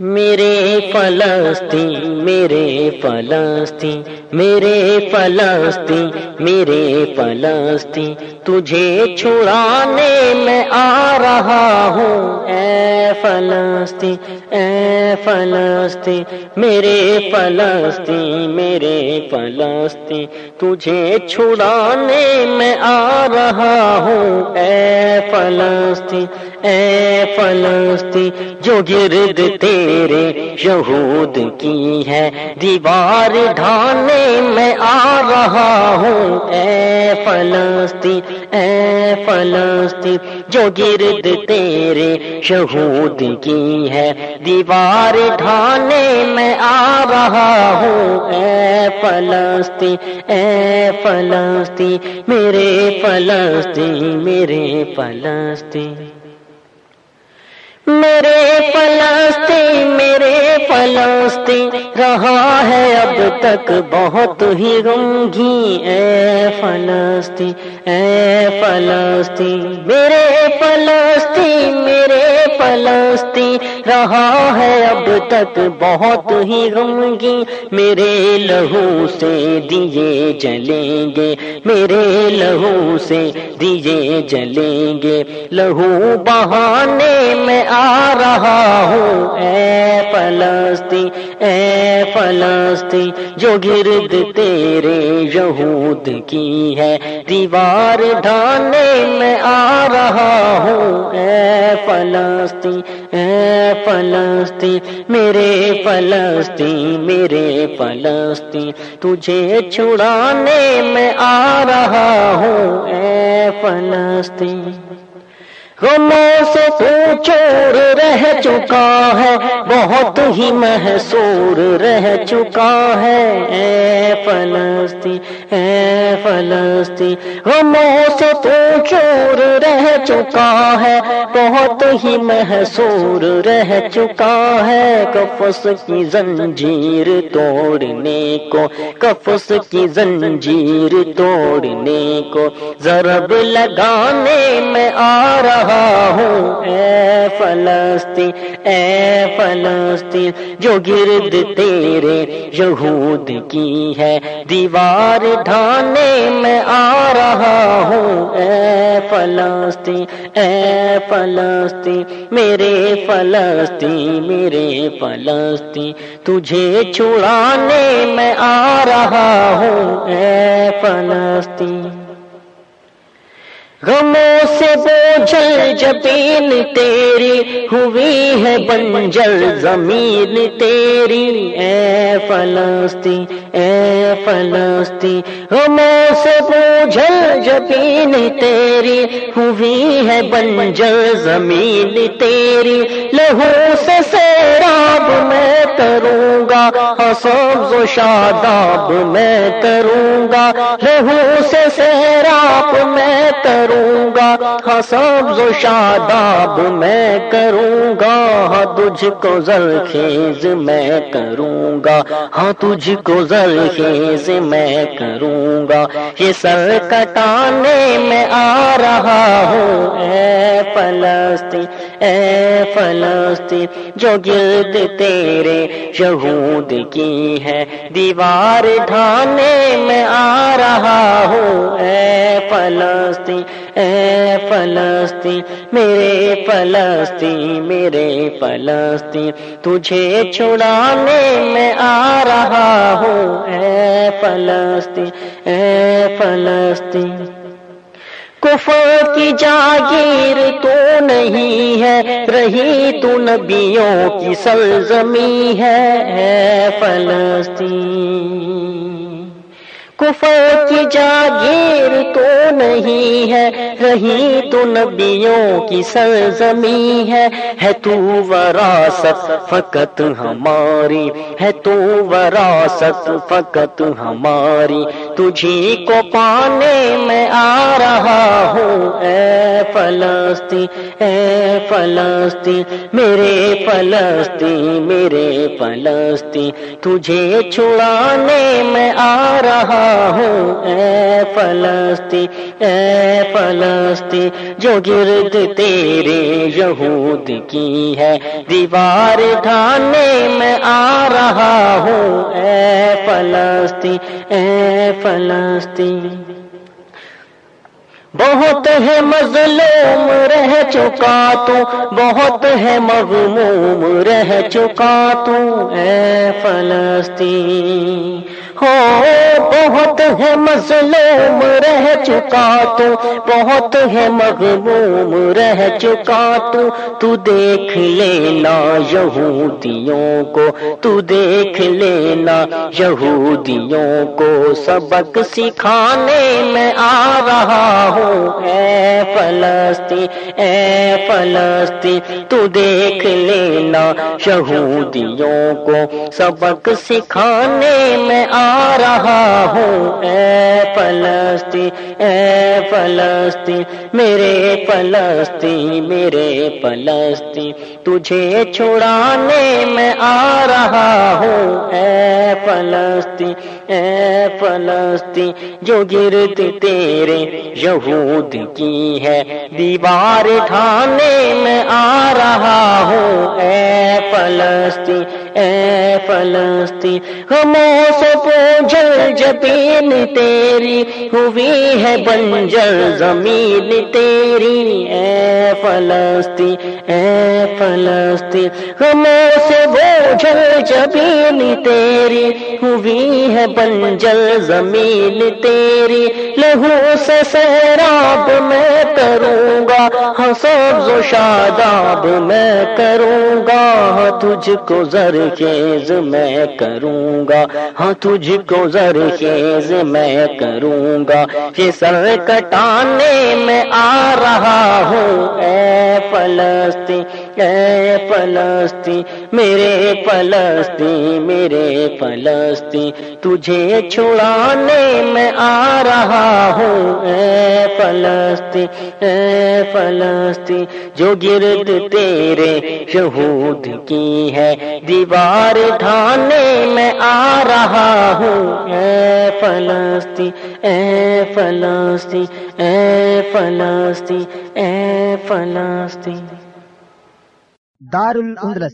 میرے فلسطین میرے فلسطین میرے فلسطین میرے فلسطین، تجھے چھڑانے میں آ رہا ہوں، اے فلسطین، اے فلسطین، میرے فلسطین میرے فلسطین، تجھے چھڑانے میں آ رہا ہوں۔ اے فلسطین اے فلسطین، جو گرد تیرے یہود کی ہے، دیوار ڈھانے میں آ رہا ہوں۔ اے فلسطین اے فلسطین، جو گرد تیرے شہود کی ہے، دیوار ڈھانے میں آ رہا ہوں۔ اے فلسطین اے فلسطین، میرے فلسطین میرے فلسطین۔ میرے فلسطین میرے فلسطین، رہا ہے اب تک بہت ہی غمگی اے فلسطین اے فلسطین۔ میرے فلسطین میرے فلسطین، رہا ہے اب تک بہت ہی غمگی میرے لہو سے دیے جلیں گے میرے لہو سے دیے جلیں گے۔ لہو بہانے میں آ رہا ہوں۔ اے فلسطین اے فلسطین، جو گرد تیرے یہود کی ہے۔ دیوار ڈھانے میں آ رہا ہوں۔ اے فلسطین اے فلسطین، میرے فلسطین میرے فلسطین، تجھے چھڑانے میں رہا ہوں اے فلسطین۔ غموں سے تو چور رہ چکا ہے۔ بہت ہی محسور رہ چکا ہے۔ اے فلسطین اے فلسطین غموں سے تو چور رہ چکا ہے۔ بہت ہی محسور رہ چکا ہے۔ کفس کی زنجیر توڑنے کو، کفس کی زنجیر توڑنے کو۔ ضرب لگانے میں آ رہا ہوں۔ اے فلسطین اے فلسطین، جو گرد تیرے یہود کی ہے۔ دیوار ڈھانے میں آ رہا ہوں۔ اے فلسطین اے فلسطین، میرے فلسطین میرے فلسطین، تجھے چھڑانے میں آ رہا ہوں۔ اے فلسطین۔ غموں سے بوجھل جبین تیری ہوئی ہے بنجل، زمین تیری۔ اے فلسطین اے فلسطین غموں سے بوجھل جبین تیری ہوئی ہے بنجل، زمین تیری۔ لہو سے سیراب میں کروں گا سبز و شاداب میں کروں گا لہو سے سیراب میں کروں گا ہاں سبز و شاداب میں کروں گا۔ ہاں تجھ کو زرخیز میں کروں گا۔ ہاں تجھ کو زرخیز میں کروں گا۔ یہ سر کٹانے میں آ رہا ہوں۔ اے فلسطین اے فلسطین، جو گرد تیرے یہود کی ہے۔ دیوار ڈھانے میں آ رہا ہوں۔ اے فلسطین، اے فلسطین، میرے فلسطین میرے فلسطین، تجھے چھڑانے میں آ رہا ہوں، اے فلسطین اے فلسطین۔ کفر کی جاگیر تو نہیں ہے، رہی تو نبیوں کی سرزمی ہے، اے فلسطین۔ کفر کی جاگیر تو نہیں ہے، رہی تو نبیوں کی سرزمی ہے۔ ہے تو وراثت فقط ہماری، ہے تو وراثت فقط ہماری۔ تجھی کو پانے میں آ رہا ہوں۔ اے فلسطین اے فلسطین، میرے فلسطین میرے فلسطین، تجھے چھڑانے میں آ رہا ہوں۔ اے فلسطین اے فلسطین، جو گرد تیرے یہود کی ہے، دیوار ڈھانے میں آ رہا ہوں۔ اے فلسطین اے فلسطین بہت ہے مظلوم رہ چکا تو۔ بہت ہے مغموم رہ چکا تو۔ اے فلسطین ہو، بہت ہے مظلوم رہ چکا تو، بہت ہے مغموم رہ چکا تو۔ تو دیکھ لینا یہودیوں کو، تو دیکھ لینا یہودیوں کو۔ سبق سکھانے میں آ رہا ہوں۔ اے فلسطین اے فلسطین، تو دیکھ لینا یہودیوں کو۔ سبق سکھانے میں آ رہا ہوں اے فلسطین اے فلسطین، میرے فلسطین میرے فلسطین، تجھے چھڑانے میں آ رہا ہوں اے فلسطین اے فلسطین، جو گرد تیرے یہود کی ہے، دیوار ٹھانے میں آ رہا ہوں۔ اے فلسطین اے فلسطین ہموں سے پوجل جبین تیری ہوئی ہے، بنجر زمین تیری۔ اے فلسطین اے فلسطین ہموں سے بوجھل جبین تیری ہوئی ہے بنجل زمین تیری لہو سے سیراب میں کروں گا ہاں سبز و شاداب میں کروں گا۔ ہاں تجھ کو زرخیز میں کروں گا۔ ہاں تجھ کو زرخیز میں کروں گا۔ یہ سر کٹانے میں آ رہا ہوں۔ اے فلسطین اے فلسطین، میرے فلسطین میرے فلسطین، تجھے چھڑانے میں آ رہا ہوں۔ اے فلسطین اے فلسطین، جو گرد تیرے یہود کی ہے۔ دیوار ڈھانے میں آ رہا ہوں۔ اے فلسطین اے فلسطین اے فلسطین اے فلسطین۔ دار الاندلس